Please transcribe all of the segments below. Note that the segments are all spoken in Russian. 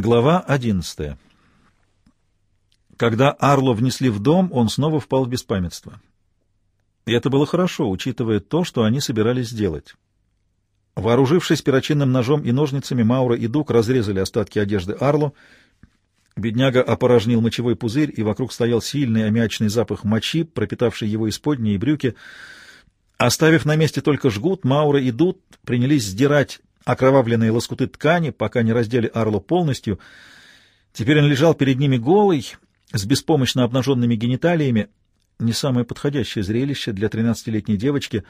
Глава одиннадцатая. Когда Арло внесли в дом, он снова впал в беспамятство. И это было хорошо, учитывая то, что они собирались сделать. Вооружившись перочинным ножом и ножницами, Маура и Дук разрезали остатки одежды Арло. Бедняга опорожнил мочевой пузырь, и вокруг стоял сильный аммиачный запах мочи, пропитавший его исподние и брюки. Оставив на месте только жгут, Маура и Дук принялись сдирать окровавленные лоскуты ткани, пока не раздели Арло полностью. Теперь он лежал перед ними голый, с беспомощно обнаженными гениталиями. Не самое подходящее зрелище для тринадцатилетней девочки.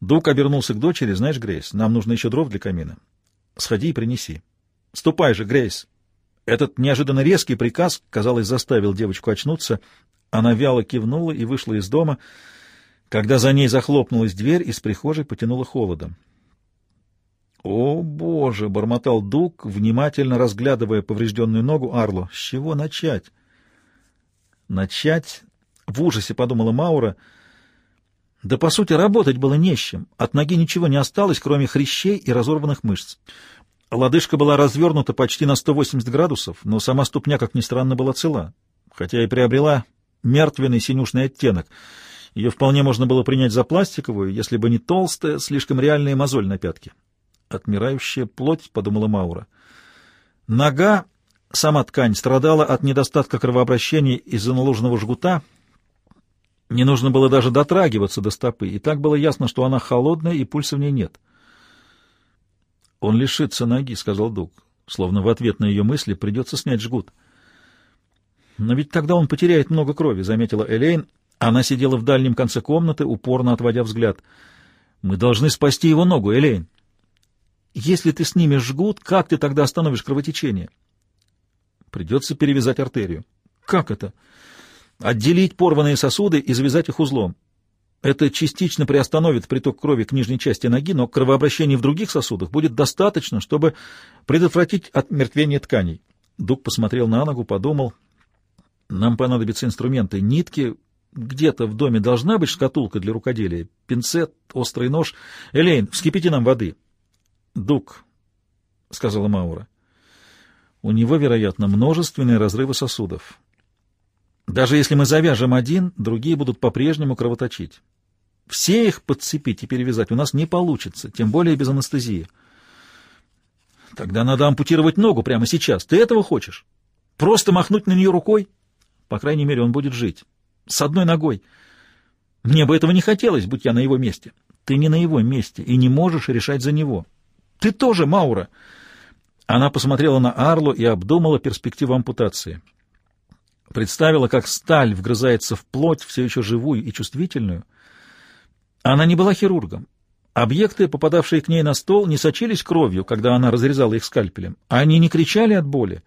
Дук обернулся к дочери. «Знаешь, Грейс, нам нужно еще дров для камина. Сходи и принеси». «Ступай же, Грейс!» Этот неожиданно резкий приказ, казалось, заставил девочку очнуться. Она вяло кивнула и вышла из дома. Когда за ней захлопнулась дверь, из прихожей потянуло холодом. «О, Боже!» — бормотал Дук, внимательно разглядывая поврежденную ногу Арло. «С чего начать?» «Начать?» — в ужасе подумала Маура. «Да, по сути, работать было не с чем. От ноги ничего не осталось, кроме хрящей и разорванных мышц. Лодыжка была развернута почти на 180 градусов, но сама ступня, как ни странно, была цела, хотя и приобрела мертвенный синюшный оттенок. Ее вполне можно было принять за пластиковую, если бы не толстая, слишком реальная мозоль на пятке. Отмирающая плоть, — подумала Маура. Нога, сама ткань, страдала от недостатка кровообращения из-за наложенного жгута. Не нужно было даже дотрагиваться до стопы, и так было ясно, что она холодная, и пульса в ней нет. «Он лишится ноги», — сказал Дуг. Словно в ответ на ее мысли придется снять жгут. «Но ведь тогда он потеряет много крови», — заметила Элейн. Она сидела в дальнем конце комнаты, упорно отводя взгляд. «Мы должны спасти его ногу, Элейн». Если ты снимешь жгут, как ты тогда остановишь кровотечение? Придется перевязать артерию. Как это? Отделить порванные сосуды и завязать их узлом. Это частично приостановит приток крови к нижней части ноги, но кровообращения в других сосудах будет достаточно, чтобы предотвратить отмертвение тканей. Дуг посмотрел на ногу, подумал. Нам понадобятся инструменты. Нитки. Где-то в доме должна быть шкатулка для рукоделия. Пинцет, острый нож. Элейн, вскипите нам воды. Дук, — сказала Маура. У него, вероятно, множественные разрывы сосудов. Даже если мы завяжем один, другие будут по-прежнему кровоточить. Все их подцепить и перевязать у нас не получится, тем более без анестезии. Тогда надо ампутировать ногу прямо сейчас. Ты этого хочешь? Просто махнуть на нее рукой? По крайней мере, он будет жить. С одной ногой. Мне бы этого не хотелось, будь я на его месте. Ты не на его месте и не можешь решать за него. Ты тоже, Маура!» Она посмотрела на Арлу и обдумала перспективу ампутации. Представила, как сталь вгрызается в плоть, все еще живую и чувствительную. Она не была хирургом. Объекты, попадавшие к ней на стол, не сочились кровью, когда она разрезала их скальпелем. Они не кричали от боли.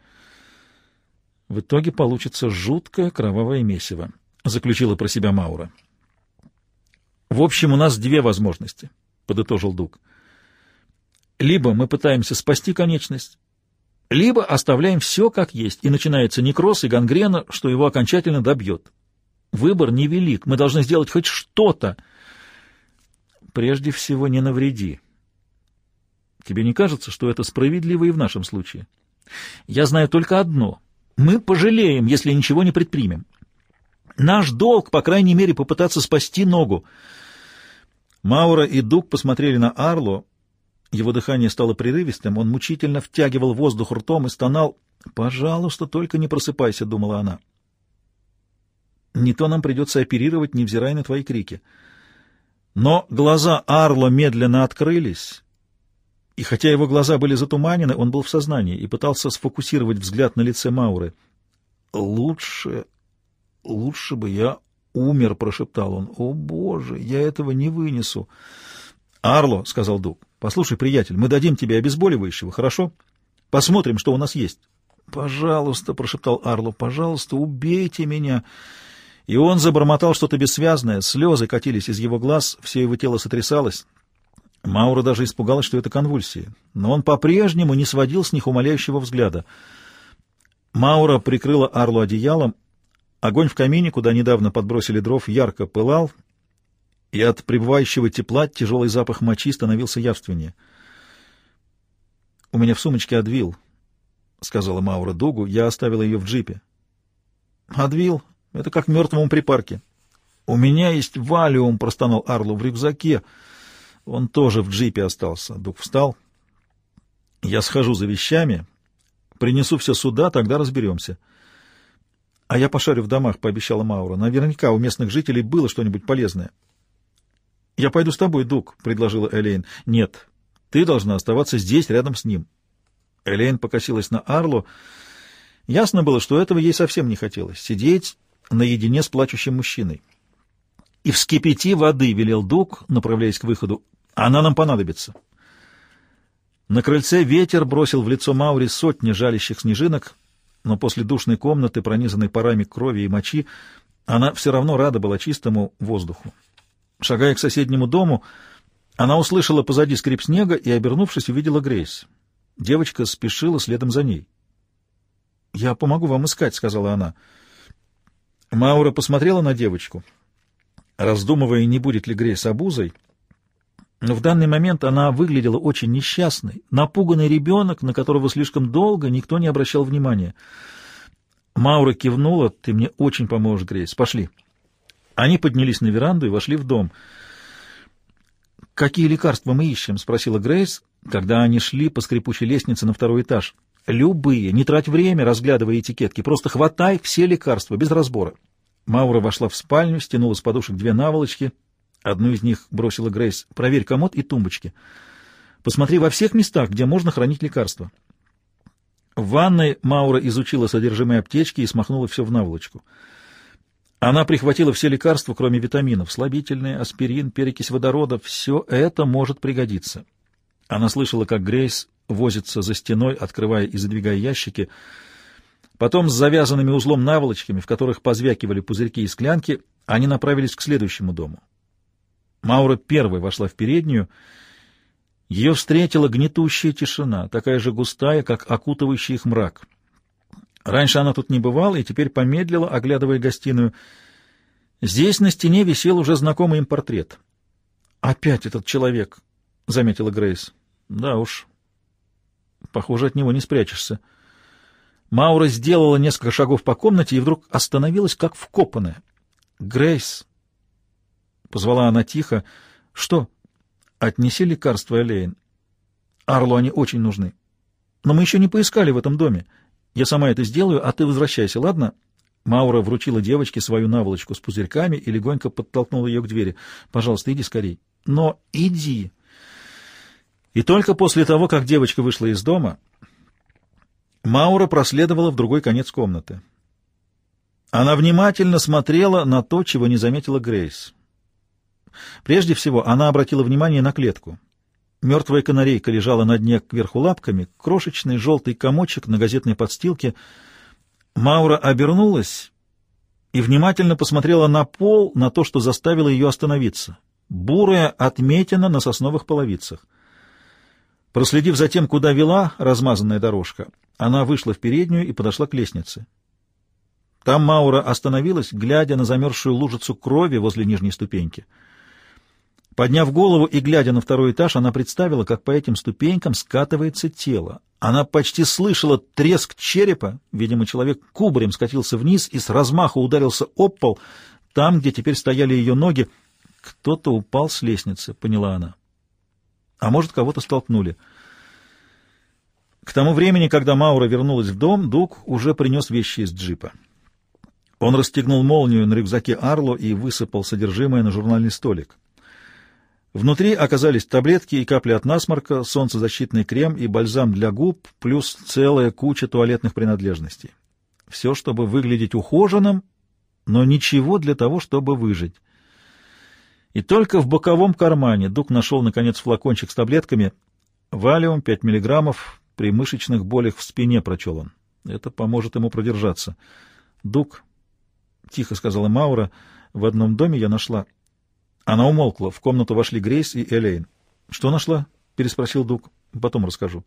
В итоге получится жуткое кровавое месиво, — заключила про себя Маура. «В общем, у нас две возможности», — подытожил Дуг. Либо мы пытаемся спасти конечность, либо оставляем все как есть, и начинается некроз и гангрена, что его окончательно добьет. Выбор невелик, мы должны сделать хоть что-то. Прежде всего, не навреди. Тебе не кажется, что это справедливо и в нашем случае? Я знаю только одно. Мы пожалеем, если ничего не предпримем. Наш долг, по крайней мере, попытаться спасти ногу. Маура и Дуг посмотрели на Арло, его дыхание стало прерывистым, он мучительно втягивал воздух ртом и стонал. «Пожалуйста, только не просыпайся», — думала она. «Не то нам придется оперировать, невзирая на твои крики». Но глаза Арло медленно открылись, и хотя его глаза были затуманены, он был в сознании и пытался сфокусировать взгляд на лице Мауры. «Лучше, лучше бы я умер», — прошептал он. «О, Боже, я этого не вынесу». «Арло», — сказал Дуг, — «послушай, приятель, мы дадим тебе обезболивающего, хорошо? Посмотрим, что у нас есть». «Пожалуйста», — прошептал Арло, — «пожалуйста, убейте меня». И он забормотал что-то бессвязное, слезы катились из его глаз, все его тело сотрясалось. Маура даже испугалась, что это конвульсии, но он по-прежнему не сводил с них умоляющего взгляда. Маура прикрыла Арлу одеялом, огонь в камине, куда недавно подбросили дров, ярко пылал, и от пребывающего тепла тяжелый запах мочи становился явственнее. «У меня в сумочке адвил», — сказала Маура Дугу. «Я оставила ее в джипе». «Адвил? Это как мертвому припарке». «У меня есть валиум», — простонал Арлу в рюкзаке. Он тоже в джипе остался. Дуг встал. «Я схожу за вещами, принесу все сюда, тогда разберемся». «А я пошарю в домах», — пообещала Маура. «Наверняка у местных жителей было что-нибудь полезное». «Я пойду с тобой, Дуг», — предложила Элейн. «Нет, ты должна оставаться здесь, рядом с ним». Элейн покосилась на Арлу. Ясно было, что этого ей совсем не хотелось — сидеть наедине с плачущим мужчиной. «И вскипяти воды», — велел Дуг, направляясь к выходу. «Она нам понадобится». На крыльце ветер бросил в лицо Маури сотни жалящих снежинок, но после душной комнаты, пронизанной парами крови и мочи, она все равно рада была чистому воздуху. Шагая к соседнему дому, она услышала позади скрип снега и, обернувшись, увидела Грейс. Девочка спешила следом за ней. «Я помогу вам искать», — сказала она. Маура посмотрела на девочку — раздумывая, не будет ли Грейс обузой, но в данный момент она выглядела очень несчастной, напуганный ребенок, на которого слишком долго никто не обращал внимания. Маура кивнула, «Ты мне очень поможешь, Грейс. Пошли». Они поднялись на веранду и вошли в дом. «Какие лекарства мы ищем?» — спросила Грейс, когда они шли по скрипучей лестнице на второй этаж. «Любые. Не трать время, разглядывая этикетки. Просто хватай все лекарства, без разбора». Маура вошла в спальню, стянула с подушек две наволочки. Одну из них бросила Грейс. «Проверь комод и тумбочки. Посмотри во всех местах, где можно хранить лекарства». В ванной Маура изучила содержимое аптечки и смахнула все в наволочку. Она прихватила все лекарства, кроме витаминов. Слабительные, аспирин, перекись водорода. Все это может пригодиться. Она слышала, как Грейс возится за стеной, открывая и задвигая ящики — Потом с завязанными узлом наволочками, в которых позвякивали пузырьки и склянки, они направились к следующему дому. Маура первой вошла в переднюю. Ее встретила гнетущая тишина, такая же густая, как окутывающий их мрак. Раньше она тут не бывала и теперь помедлила, оглядывая гостиную. Здесь на стене висел уже знакомый им портрет. «Опять этот человек», — заметила Грейс. «Да уж. Похоже, от него не спрячешься». Маура сделала несколько шагов по комнате и вдруг остановилась, как вкопанная. «Грейс!» — позвала она тихо. «Что?» «Отнеси лекарства, Элейн. Арлу они очень нужны. Но мы еще не поискали в этом доме. Я сама это сделаю, а ты возвращайся, ладно?» Маура вручила девочке свою наволочку с пузырьками и легонько подтолкнула ее к двери. «Пожалуйста, иди скорей». «Но иди!» И только после того, как девочка вышла из дома, Маура проследовала в другой конец комнаты. Она внимательно смотрела на то, чего не заметила Грейс. Прежде всего, она обратила внимание на клетку. Мертвая канарейка лежала на дне кверху лапками, крошечный желтый комочек на газетной подстилке. Маура обернулась и внимательно посмотрела на пол, на то, что заставило ее остановиться. Бурая отметина на сосновых половицах. Проследив за тем, куда вела размазанная дорожка, она вышла в переднюю и подошла к лестнице. Там Маура остановилась, глядя на замерзшую лужицу крови возле нижней ступеньки. Подняв голову и глядя на второй этаж, она представила, как по этим ступенькам скатывается тело. Она почти слышала треск черепа, видимо, человек кубарем скатился вниз и с размаху ударился об пол, там, где теперь стояли ее ноги. Кто-то упал с лестницы, поняла она. А может, кого-то столкнули. К тому времени, когда Маура вернулась в дом, Дуг уже принес вещи из джипа. Он расстегнул молнию на рюкзаке Арло и высыпал содержимое на журнальный столик. Внутри оказались таблетки и капли от насморка, солнцезащитный крем и бальзам для губ, плюс целая куча туалетных принадлежностей. Все, чтобы выглядеть ухоженным, но ничего для того, чтобы выжить. И только в боковом кармане Дуг нашел, наконец, флакончик с таблетками. Валиум 5 миллиграммов, при мышечных болях в спине, прочел он. Это поможет ему продержаться. Дук, — тихо сказала Маура, — в одном доме я нашла... Она умолкла. В комнату вошли Грейс и Элейн. — Что нашла? — переспросил Дук. — Потом расскажу.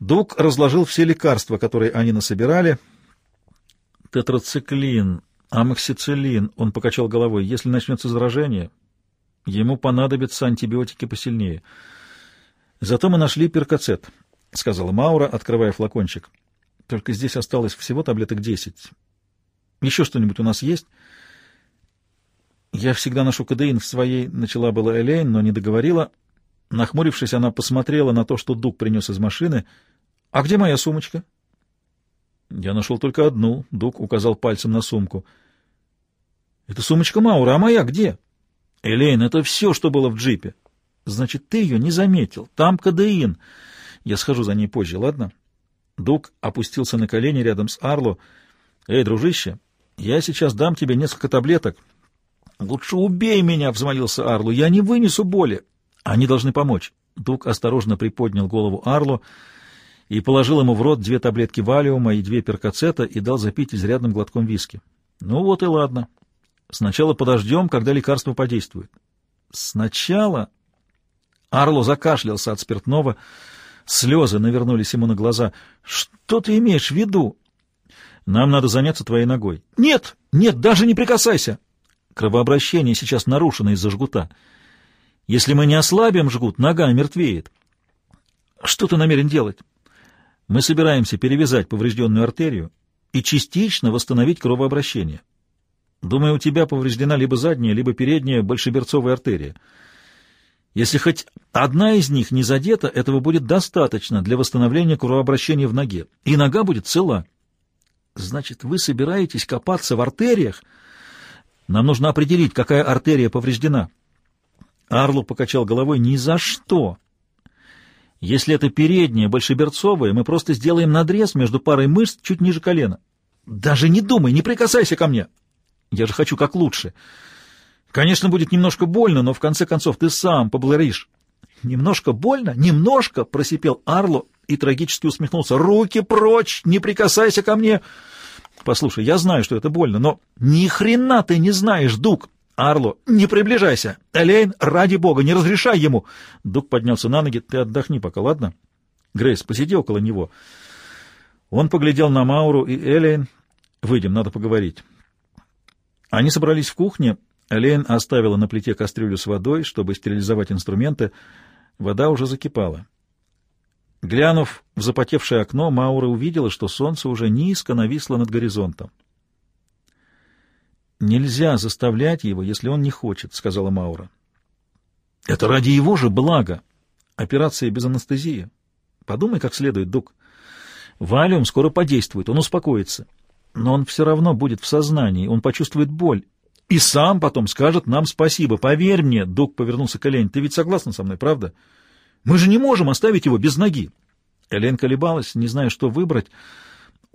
Дук разложил все лекарства, которые они насобирали. Тетрациклин, амоксициллин. Он покачал головой. Если начнется заражение, ему понадобятся антибиотики посильнее. Зато мы нашли перкацет. — сказала Маура, открывая флакончик. «Только здесь осталось всего таблеток десять. Еще что-нибудь у нас есть?» «Я всегда ношу кадеин в своей...» — начала была Элейн, но не договорила. Нахмурившись, она посмотрела на то, что Дуг принес из машины. «А где моя сумочка?» «Я нашел только одну», — Дуг указал пальцем на сумку. «Это сумочка Маура, а моя где?» «Элейн, это все, что было в джипе». «Значит, ты ее не заметил. Там кадеин. Я схожу за ней позже, ладно?» Дуг опустился на колени рядом с Арло. «Эй, дружище, я сейчас дам тебе несколько таблеток». «Лучше убей меня!» — взмолился Арлу. «Я не вынесу боли!» «Они должны помочь!» Дуг осторожно приподнял голову Арлу и положил ему в рот две таблетки валиума и две перкацета и дал запить изрядным глотком виски. «Ну вот и ладно. Сначала подождем, когда лекарство подействует». «Сначала...» Арло закашлялся от спиртного. Слезы навернулись ему на глаза. «Что ты имеешь в виду?» «Нам надо заняться твоей ногой». «Нет, нет, даже не прикасайся!» Кровообращение сейчас нарушено из-за жгута. Если мы не ослабим жгут, нога мертвеет. Что ты намерен делать? Мы собираемся перевязать поврежденную артерию и частично восстановить кровообращение. Думаю, у тебя повреждена либо задняя, либо передняя большеберцовая артерия. Если хоть одна из них не задета, этого будет достаточно для восстановления кровообращения в ноге, и нога будет цела. Значит, вы собираетесь копаться в артериях, нам нужно определить, какая артерия повреждена. Арлу покачал головой. Ни за что. Если это передняя, большеберцовая, мы просто сделаем надрез между парой мышц чуть ниже колена. Даже не думай, не прикасайся ко мне. Я же хочу как лучше. Конечно, будет немножко больно, но в конце концов ты сам поблагодаришь. Немножко больно? Немножко, просипел Арло и трагически усмехнулся. Руки прочь, не прикасайся ко мне. Послушай, я знаю, что это больно, но ни хрена ты не знаешь, Дук. Арло, не приближайся. Элейн, ради бога, не разрешай ему. Дук поднялся на ноги. Ты отдохни пока, ладно? Грейс, посиди около него. Он поглядел на Мауру и Элейн. Выйдем, надо поговорить. Они собрались в кухне. Элейн оставила на плите кастрюлю с водой, чтобы стерилизовать инструменты. Вода уже закипала. Глянув в запотевшее окно, Маура увидела, что солнце уже низко нависло над горизонтом. «Нельзя заставлять его, если он не хочет», — сказала Маура. «Это ради его же блага. Операция без анестезии. Подумай как следует, Дук. Валиум скоро подействует, он успокоится. Но он все равно будет в сознании, он почувствует боль. И сам потом скажет нам спасибо. Поверь мне, Дук повернулся к Элень, ты ведь согласна со мной, правда?» Мы же не можем оставить его без ноги. Элен колебалась, не зная, что выбрать.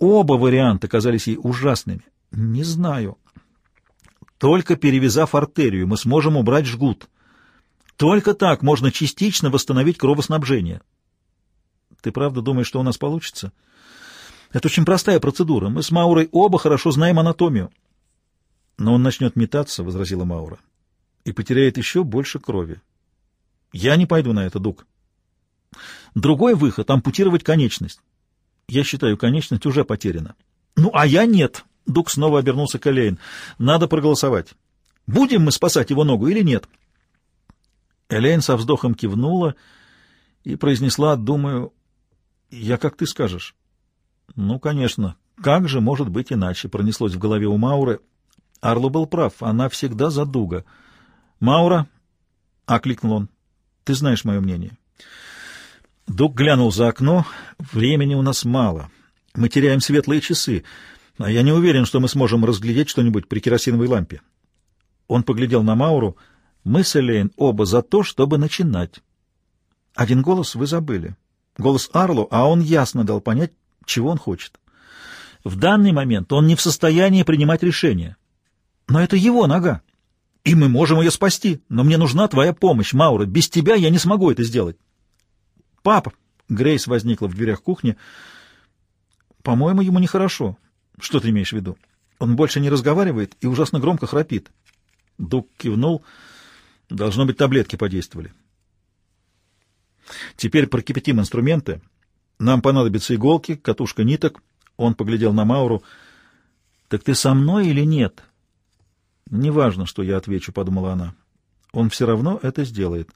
Оба варианта казались ей ужасными. Не знаю. Только перевязав артерию, мы сможем убрать жгут. Только так можно частично восстановить кровоснабжение. Ты правда думаешь, что у нас получится? Это очень простая процедура. Мы с Маурой оба хорошо знаем анатомию. Но он начнет метаться, — возразила Маура, — и потеряет еще больше крови. Я не пойду на это, Дук. Другой выход — ампутировать конечность. Я считаю, конечность уже потеряна. Ну, а я нет. Дук снова обернулся к Элейн. Надо проголосовать. Будем мы спасать его ногу или нет? Элейн со вздохом кивнула и произнесла, думаю, я как ты скажешь. Ну, конечно, как же может быть иначе, пронеслось в голове у Мауры. Арло был прав, она всегда за Дуга. Маура, — окликнул он, — ты знаешь мое мнение. Дуг глянул за окно. Времени у нас мало. Мы теряем светлые часы, а я не уверен, что мы сможем разглядеть что-нибудь при керосиновой лампе. Он поглядел на Мауру. Мы с Элейн оба за то, чтобы начинать. Один голос вы забыли. Голос Арлу, а он ясно дал понять, чего он хочет. В данный момент он не в состоянии принимать решения. Но это его нога. И мы можем ее спасти. Но мне нужна твоя помощь, Маура. Без тебя я не смогу это сделать. «Папа!» — Грейс возникла в дверях кухни. «По-моему, ему нехорошо. Что ты имеешь в виду? Он больше не разговаривает и ужасно громко храпит». Дуг кивнул. «Должно быть, таблетки подействовали». «Теперь прокипятим инструменты. Нам понадобятся иголки, катушка ниток». Он поглядел на Мауру. «Так ты со мной или нет?» «Неважно, что я отвечу», — подумала она. «Он все равно это сделает».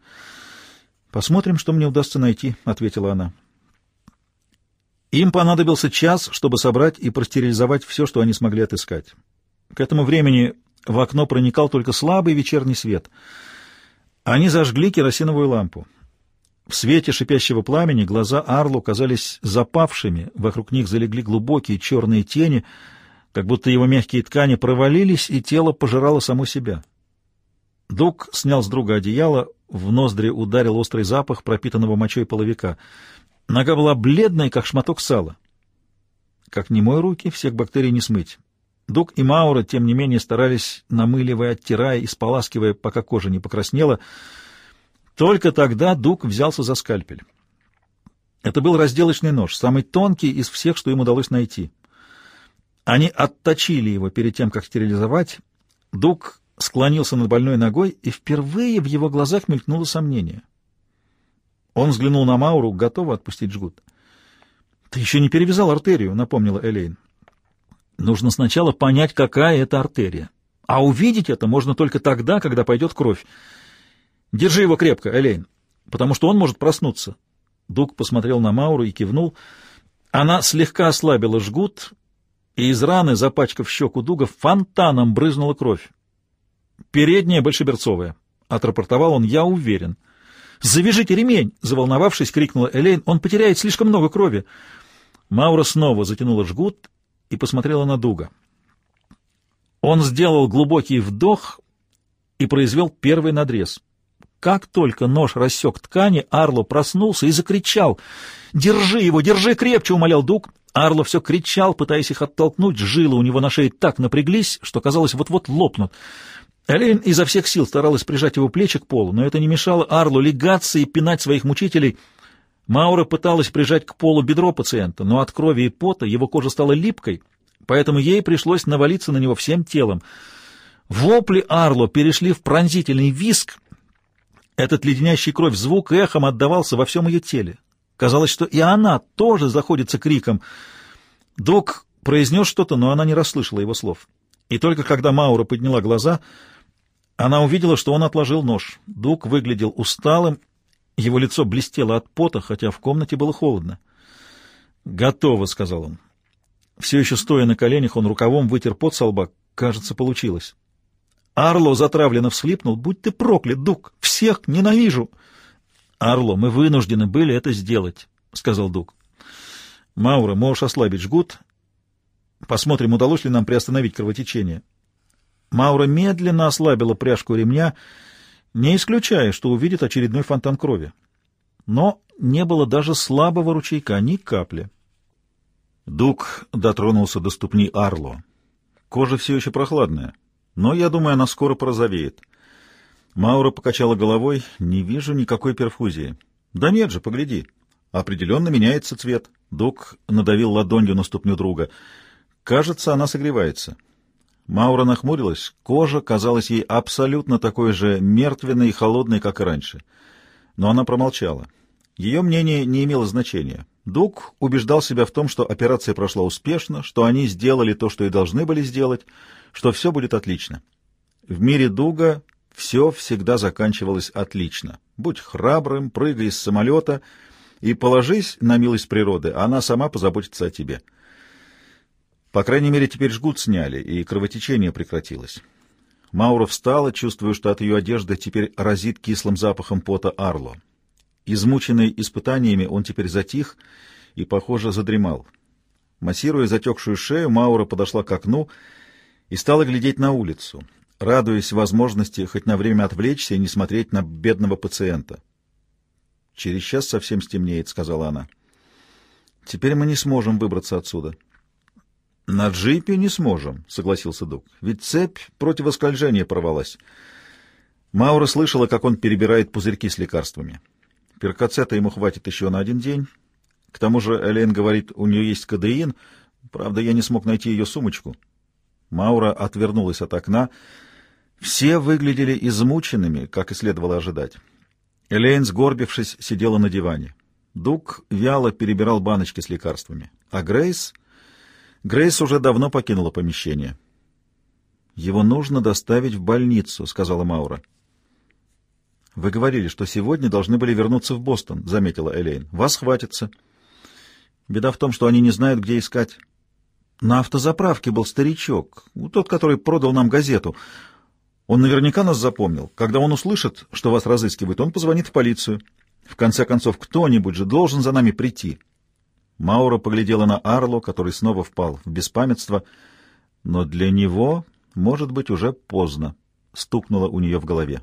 «Посмотрим, что мне удастся найти», — ответила она. Им понадобился час, чтобы собрать и простерилизовать все, что они смогли отыскать. К этому времени в окно проникал только слабый вечерний свет. Они зажгли керосиновую лампу. В свете шипящего пламени глаза Арлу казались запавшими, вокруг них залегли глубокие черные тени, как будто его мягкие ткани провалились, и тело пожирало само себя. Дуг снял с друга одеяло, в ноздри ударил острый запах пропитанного мочой половика. Нога была бледной, как шматок сала. Как не мой руки, всех бактерий не смыть. Дуг и Маура, тем не менее, старались, намыливая, оттирая и споласкивая, пока кожа не покраснела. Только тогда Дуг взялся за скальпель. Это был разделочный нож, самый тонкий из всех, что им удалось найти. Они отточили его перед тем, как стерилизовать. Дуг склонился над больной ногой, и впервые в его глазах мелькнуло сомнение. Он взглянул на Мауру, готовый отпустить жгут. — Ты еще не перевязал артерию, — напомнила Элейн. — Нужно сначала понять, какая это артерия. А увидеть это можно только тогда, когда пойдет кровь. Держи его крепко, Элейн, потому что он может проснуться. Дуг посмотрел на Мауру и кивнул. Она слегка ослабила жгут, и из раны, запачкав щеку Дуга, фонтаном брызнула кровь. «Передняя большеберцовая», — отрапортовал он, — «я уверен». «Завяжите ремень!» — заволновавшись, крикнула Элейн. «Он потеряет слишком много крови!» Маура снова затянула жгут и посмотрела на Дуга. Он сделал глубокий вдох и произвел первый надрез. Как только нож рассек ткани, Арло проснулся и закричал. «Держи его, держи крепче!» — умолял Дуг. Арло все кричал, пытаясь их оттолкнуть. Жилы у него на шее так напряглись, что, казалось, вот-вот лопнут. Элейн изо всех сил старалась прижать его плечи к полу, но это не мешало Арлу легаться и пинать своих мучителей. Маура пыталась прижать к полу бедро пациента, но от крови и пота его кожа стала липкой, поэтому ей пришлось навалиться на него всем телом. Вопли Арло перешли в пронзительный виск. Этот леденящий кровь звук эхом отдавался во всем ее теле. Казалось, что и она тоже заходится криком. Док произнес что-то, но она не расслышала его слов. И только когда Маура подняла глаза — она увидела, что он отложил нож. Дуг выглядел усталым, его лицо блестело от пота, хотя в комнате было холодно. «Готово», — сказал он. Все еще стоя на коленях, он рукавом вытер пот со лба. Кажется, получилось. Арло затравленно всхлипнул. «Будь ты проклят, Дуг! Всех ненавижу!» «Арло, мы вынуждены были это сделать», — сказал Дуг. «Маура, можешь ослабить жгут. Посмотрим, удалось ли нам приостановить кровотечение». Маура медленно ослабила пряжку ремня, не исключая, что увидит очередной фонтан крови. Но не было даже слабого ручейка, ни капли. Дуг дотронулся до ступни Арло. Кожа все еще прохладная, но, я думаю, она скоро порозовеет. Маура покачала головой. «Не вижу никакой перфузии». «Да нет же, погляди. Определенно меняется цвет». Дуг надавил ладонью на ступню друга. «Кажется, она согревается». Маура нахмурилась. Кожа казалась ей абсолютно такой же мертвенной и холодной, как и раньше. Но она промолчала. Ее мнение не имело значения. Дуг убеждал себя в том, что операция прошла успешно, что они сделали то, что и должны были сделать, что все будет отлично. В мире Дуга все всегда заканчивалось отлично. Будь храбрым, прыгай из самолета и положись на милость природы, а она сама позаботится о тебе. По крайней мере, теперь жгут сняли, и кровотечение прекратилось. Маура встала, чувствуя, что от ее одежды теперь разит кислым запахом пота Арло. Измученный испытаниями, он теперь затих и, похоже, задремал. Массируя затекшую шею, Маура подошла к окну и стала глядеть на улицу, радуясь возможности хоть на время отвлечься и не смотреть на бедного пациента. «Через час совсем стемнеет», — сказала она. «Теперь мы не сможем выбраться отсюда». «На джипе не сможем», — согласился Дуг. «Ведь цепь противоскольжения порвалась». Маура слышала, как он перебирает пузырьки с лекарствами. Перкацета ему хватит еще на один день. К тому же Элен говорит, у нее есть кадеин. Правда, я не смог найти ее сумочку. Маура отвернулась от окна. Все выглядели измученными, как и следовало ожидать. Элейн, сгорбившись, сидела на диване. Дуг вяло перебирал баночки с лекарствами. А Грейс Грейс уже давно покинула помещение. «Его нужно доставить в больницу», — сказала Маура. «Вы говорили, что сегодня должны были вернуться в Бостон», — заметила Элейн. «Вас хватится». Беда в том, что они не знают, где искать. На автозаправке был старичок, тот, который продал нам газету. Он наверняка нас запомнил. Когда он услышит, что вас разыскивают, он позвонит в полицию. В конце концов, кто-нибудь же должен за нами прийти. Маура поглядела на Арло, который снова впал в беспамятство, но для него, может быть, уже поздно, стукнуло у нее в голове.